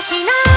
私の